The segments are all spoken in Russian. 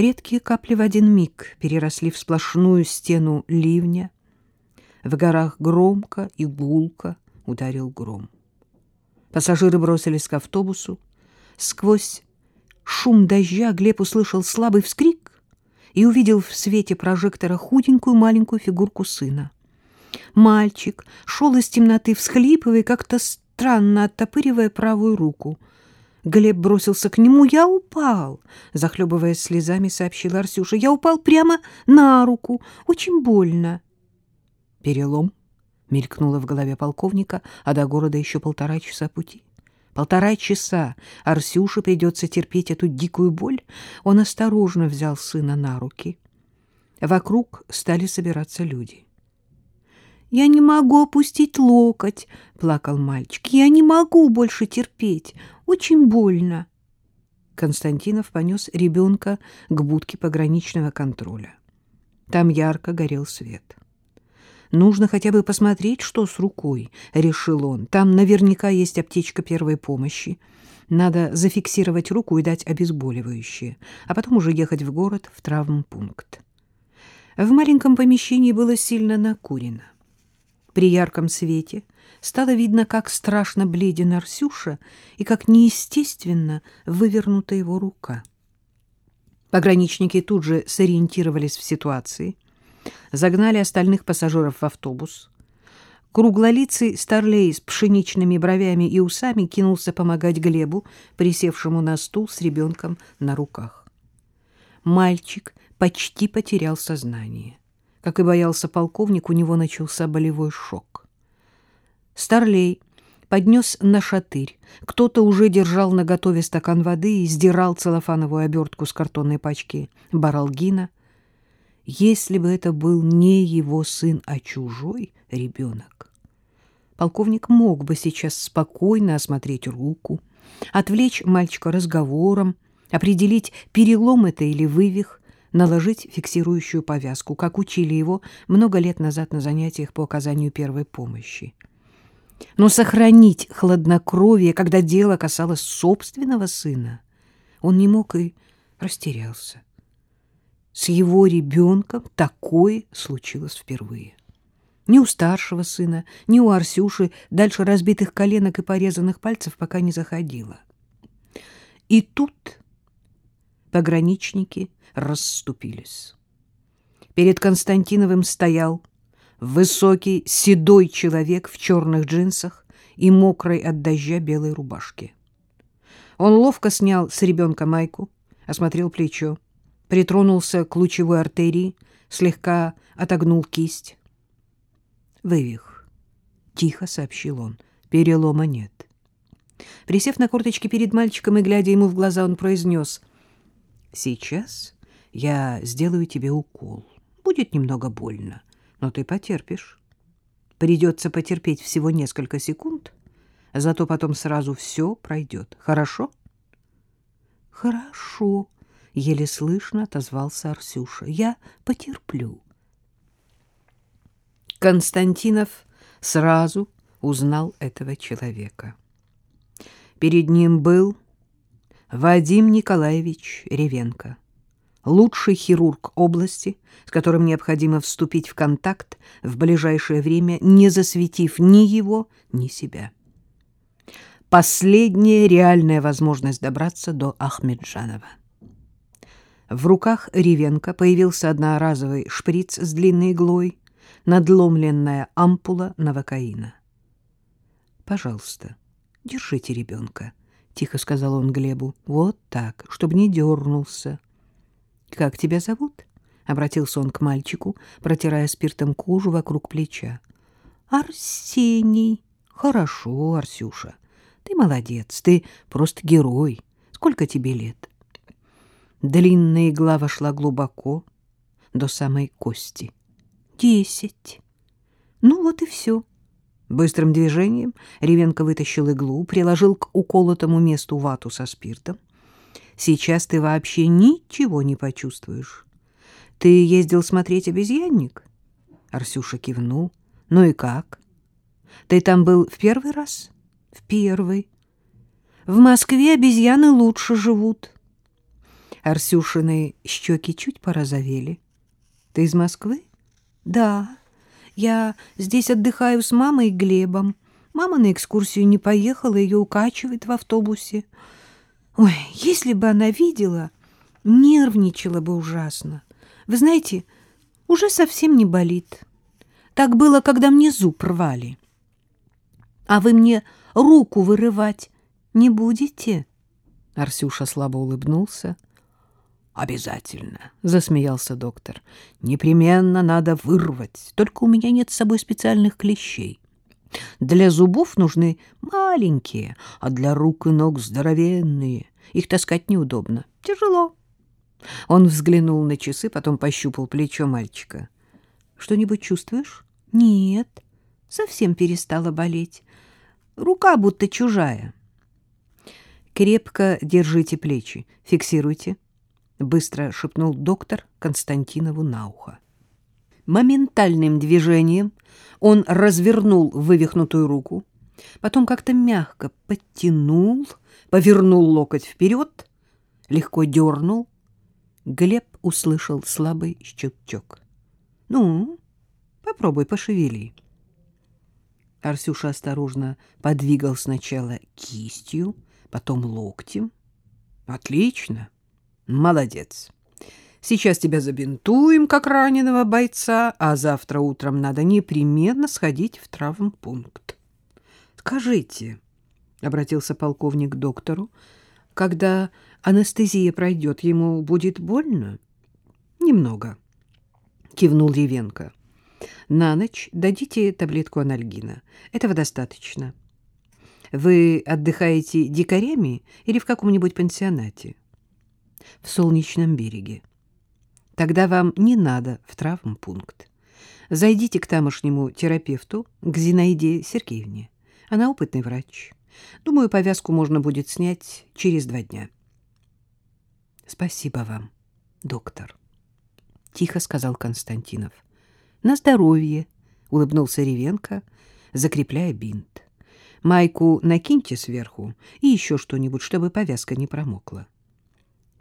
Редкие капли в один миг переросли в сплошную стену ливня. В горах громко и гулко ударил гром. Пассажиры бросились к автобусу. Сквозь шум дождя Глеб услышал слабый вскрик и увидел в свете прожектора худенькую маленькую фигурку сына. Мальчик шел из темноты, всхлипывая, как-то странно оттопыривая правую руку. Глеб бросился к нему. «Я упал!» — захлебываясь слезами, сообщила Арсюша. «Я упал прямо на руку. Очень больно». «Перелом?» — мелькнуло в голове полковника, а до города еще полтора часа пути. Полтора часа Арсюше придется терпеть эту дикую боль. Он осторожно взял сына на руки. Вокруг стали собираться люди. «Я не могу опустить локоть», — плакал мальчик. «Я не могу больше терпеть. Очень больно». Константинов понес ребенка к будке пограничного контроля. Там ярко горел свет. Нужно хотя бы посмотреть, что с рукой, — решил он. Там наверняка есть аптечка первой помощи. Надо зафиксировать руку и дать обезболивающее, а потом уже ехать в город в травмпункт. В маленьком помещении было сильно накурено. При ярком свете стало видно, как страшно бледен Арсюша и как неестественно вывернута его рука. Пограничники тут же сориентировались в ситуации — загнали остальных пассажиров в автобус. Круглолицый старлей с пшеничными бровями и усами кинулся помогать Глебу, присевшему на стул с ребенком на руках. Мальчик почти потерял сознание. Как и боялся полковник, у него начался болевой шок. Старлей поднес на шатырь. Кто-то уже держал наготове стакан воды и сдирал целлофановую обертку с картонной пачки баралгина — если бы это был не его сын, а чужой ребенок. Полковник мог бы сейчас спокойно осмотреть руку, отвлечь мальчика разговором, определить, перелом это или вывих, наложить фиксирующую повязку, как учили его много лет назад на занятиях по оказанию первой помощи. Но сохранить хладнокровие, когда дело касалось собственного сына, он не мог и растерялся. С его ребенком такое случилось впервые. Ни у старшего сына, ни у Арсюши дальше разбитых коленок и порезанных пальцев пока не заходило. И тут пограничники расступились. Перед Константиновым стоял высокий седой человек в черных джинсах и мокрой от дождя белой рубашке. Он ловко снял с ребенка майку, осмотрел плечо притронулся к лучевой артерии, слегка отогнул кисть. «Вывих», — тихо сообщил он, — «перелома нет». Присев на корточки перед мальчиком и глядя ему в глаза, он произнес, «Сейчас я сделаю тебе укол. Будет немного больно, но ты потерпишь. Придется потерпеть всего несколько секунд, зато потом сразу все пройдет. Хорошо?» «Хорошо», — еле слышно отозвался Арсюша. — Я потерплю. Константинов сразу узнал этого человека. Перед ним был Вадим Николаевич Ревенко, лучший хирург области, с которым необходимо вступить в контакт в ближайшее время, не засветив ни его, ни себя. Последняя реальная возможность добраться до Ахмеджанова. В руках Ревенко появился одноразовый шприц с длинной иглой, надломленная ампула новокаина. «Пожалуйста, держите ребенка», — тихо сказал он Глебу. «Вот так, чтобы не дернулся». «Как тебя зовут?» — обратился он к мальчику, протирая спиртом кожу вокруг плеча. «Арсений». «Хорошо, Арсюша. Ты молодец, ты просто герой. Сколько тебе лет?» Длинная игла вошла глубоко, до самой кости. Десять. Ну вот и все. Быстрым движением Ревенко вытащил иглу, приложил к уколотому месту вату со спиртом. Сейчас ты вообще ничего не почувствуешь. Ты ездил смотреть обезьянник? Арсюша кивнул. Ну и как? Ты там был в первый раз? В первый. В Москве обезьяны лучше живут. Арсюшины щеки чуть порозовели. Ты из Москвы? Да. Я здесь отдыхаю с мамой и Глебом. Мама на экскурсию не поехала, ее укачивает в автобусе. Ой, если бы она видела, нервничала бы ужасно. Вы знаете, уже совсем не болит. Так было, когда мне зуб рвали. А вы мне руку вырывать не будете? Арсюша слабо улыбнулся. Обязательно, засмеялся доктор. Непременно надо вырвать. Только у меня нет с собой специальных клещей. Для зубов нужны маленькие, а для рук и ног здоровенные. Их таскать неудобно. Тяжело. Он взглянул на часы, потом пощупал плечо мальчика. Что-нибудь чувствуешь? Нет, совсем перестала болеть. Рука будто чужая. Крепко держите плечи, фиксируйте, быстро шепнул доктор Константинову на ухо. Моментальным движением он развернул вывихнутую руку, потом как-то мягко подтянул, повернул локоть вперед, легко дернул. Глеб услышал слабый щелчок. — Ну, попробуй пошевели. Арсюша осторожно подвигал сначала кистью, потом локтем. — Отлично. Молодец. Сейчас тебя забинтуем, как раненого бойца, а завтра утром надо непременно сходить в травмпункт. — Скажите, — обратился полковник к доктору, — когда анестезия пройдет, ему будет больно? — Немного, — кивнул Ревенко. — На ночь дадите таблетку анальгина. Этого достаточно. Вы отдыхаете дикарями или в каком-нибудь пансионате? — В Солнечном береге. — Тогда вам не надо в травмпункт. Зайдите к тамошнему терапевту, к Зинаиде Сергеевне. Она опытный врач. Думаю, повязку можно будет снять через два дня. — Спасибо вам, доктор, — тихо сказал Константинов. — На здоровье, — улыбнулся Ревенко, закрепляя бинт. — Майку накиньте сверху и еще что-нибудь, чтобы повязка не промокла.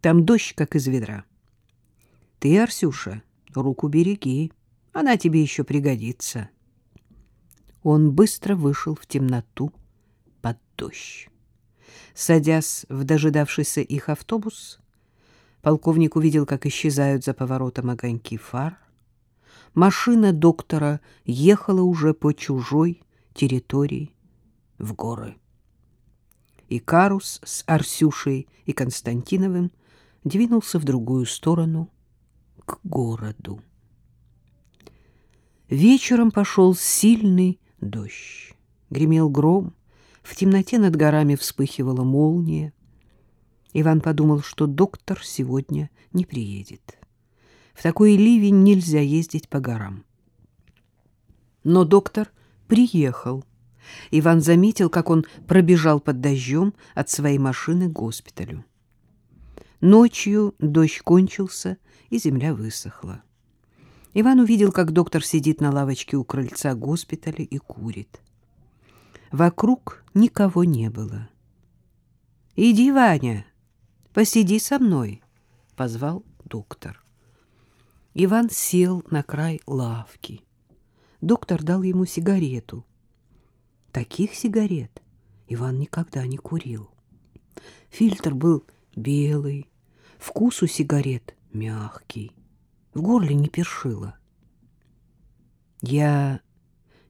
Там дождь, как из ведра. — ты, Арсюша, руку береги, она тебе еще пригодится. Он быстро вышел в темноту под дождь. Садясь в дожидавшийся их автобус, полковник увидел, как исчезают за поворотом огоньки фар. Машина доктора ехала уже по чужой территории в горы. И Карус с Арсюшей и Константиновым двинулся в другую сторону — к городу. Вечером пошел сильный дождь. Гремел гром, в темноте над горами вспыхивала молния. Иван подумал, что доктор сегодня не приедет. В такой ливень нельзя ездить по горам. Но доктор приехал. Иван заметил, как он пробежал под дождем от своей машины к госпиталю. Ночью дождь кончился, и земля высохла. Иван увидел, как доктор сидит на лавочке у крыльца госпиталя и курит. Вокруг никого не было. — Иди, Ваня, посиди со мной, — позвал доктор. Иван сел на край лавки. Доктор дал ему сигарету. Таких сигарет Иван никогда не курил. Фильтр был белый, вкус у сигарет мягкий, в горле не першило. «Я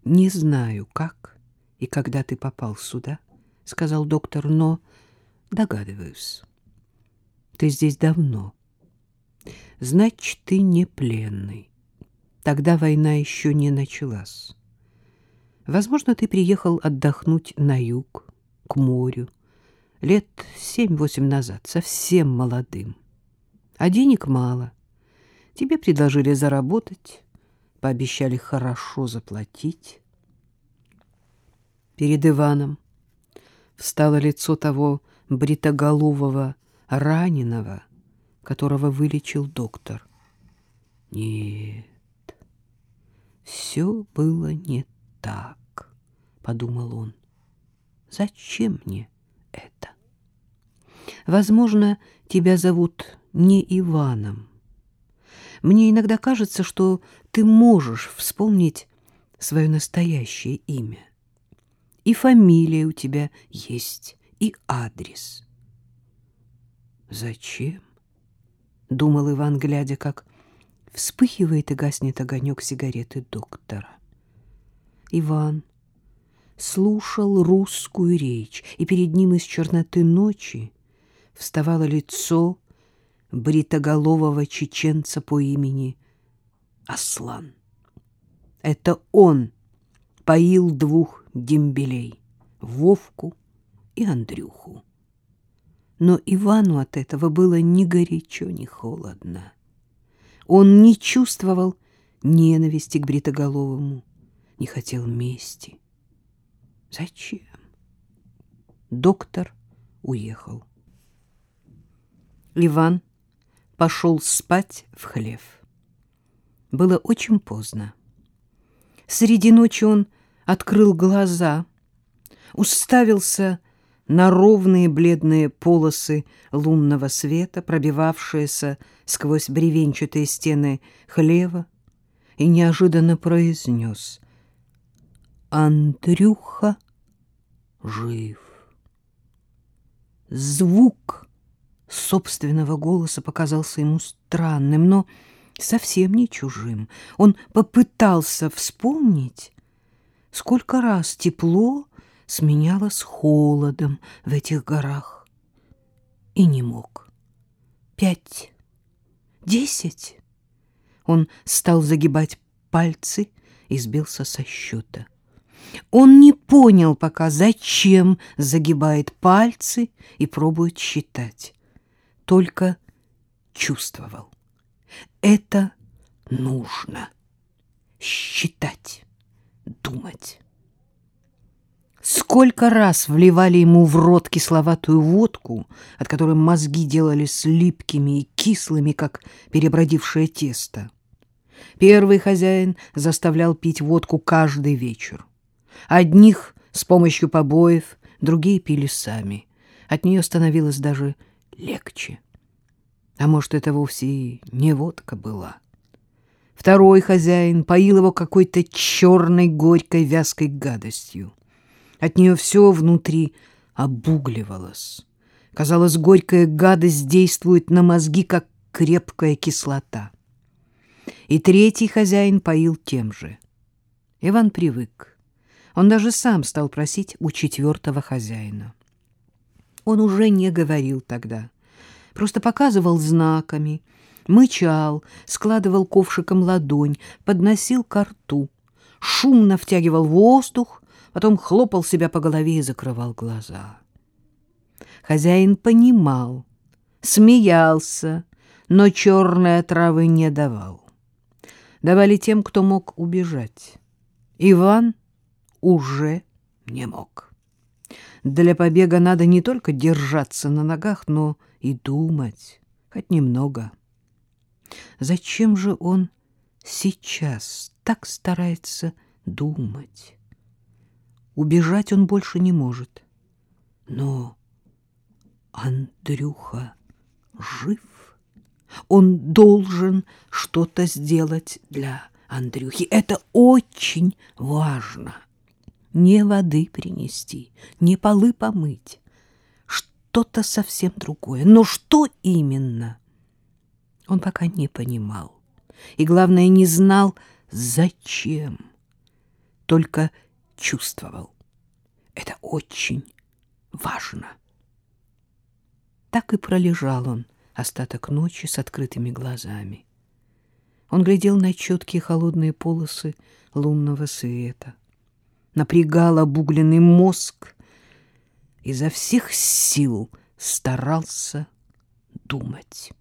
не знаю, как и когда ты попал сюда», — сказал доктор, — «но догадываюсь. Ты здесь давно. Значит, ты не пленный. Тогда война еще не началась. Возможно, ты приехал отдохнуть на юг, к морю, лет семь-восемь назад, совсем молодым а денег мало. Тебе предложили заработать, пообещали хорошо заплатить. Перед Иваном встало лицо того бритоголового раненого, которого вылечил доктор. Нет, все было не так, подумал он. Зачем мне это? Возможно, тебя зовут не Иваном. Мне иногда кажется, что ты можешь вспомнить свое настоящее имя. И фамилия у тебя есть, и адрес. Зачем? Думал Иван, глядя, как вспыхивает и гаснет огонек сигареты доктора. Иван слушал русскую речь, и перед ним из черноты ночи вставало лицо бритоголового чеченца по имени Аслан. Это он поил двух дембелей — Вовку и Андрюху. Но Ивану от этого было ни горячо, ни холодно. Он не чувствовал ненависти к Бритоголовому, не хотел мести. Зачем? Доктор уехал. Иван пошел спать в хлев. Было очень поздно. Среди ночи он открыл глаза, уставился на ровные бледные полосы лунного света, пробивавшиеся сквозь бревенчатые стены хлева, и неожиданно произнес «Андрюха жив». Звук собственного голоса показался ему странным, но совсем не чужим. Он попытался вспомнить, сколько раз тепло сменялось холодом в этих горах, и не мог. Пять, десять. Он стал загибать пальцы и сбился со счета. Он не понял пока, зачем загибает пальцы и пробует считать только чувствовал. Это нужно. Считать, думать. Сколько раз вливали ему в рот кисловатую водку, от которой мозги делались липкими и кислыми, как перебродившее тесто. Первый хозяин заставлял пить водку каждый вечер. Одних с помощью побоев, другие пили сами. От нее становилось даже легче. А может, это вовсе и не водка была. Второй хозяин поил его какой-то черной, горькой, вязкой гадостью. От нее все внутри обугливалось. Казалось, горькая гадость действует на мозги, как крепкая кислота. И третий хозяин поил тем же. Иван привык. Он даже сам стал просить у четвертого хозяина. Он уже не говорил тогда, просто показывал знаками, мычал, складывал ковшиком ладонь, подносил ко рту, шумно втягивал воздух, потом хлопал себя по голове и закрывал глаза. Хозяин понимал, смеялся, но черной травы не давал. Давали тем, кто мог убежать. Иван уже не мог. Для побега надо не только держаться на ногах, но и думать, хоть немного. Зачем же он сейчас так старается думать? Убежать он больше не может. Но Андрюха жив. Он должен что-то сделать для Андрюхи. Это очень важно не воды принести, не полы помыть. Что-то совсем другое. Но что именно? Он пока не понимал. И, главное, не знал, зачем. Только чувствовал. Это очень важно. Так и пролежал он остаток ночи с открытыми глазами. Он глядел на четкие холодные полосы лунного света напрягал обугленный мозг, изо всех сил старался думать.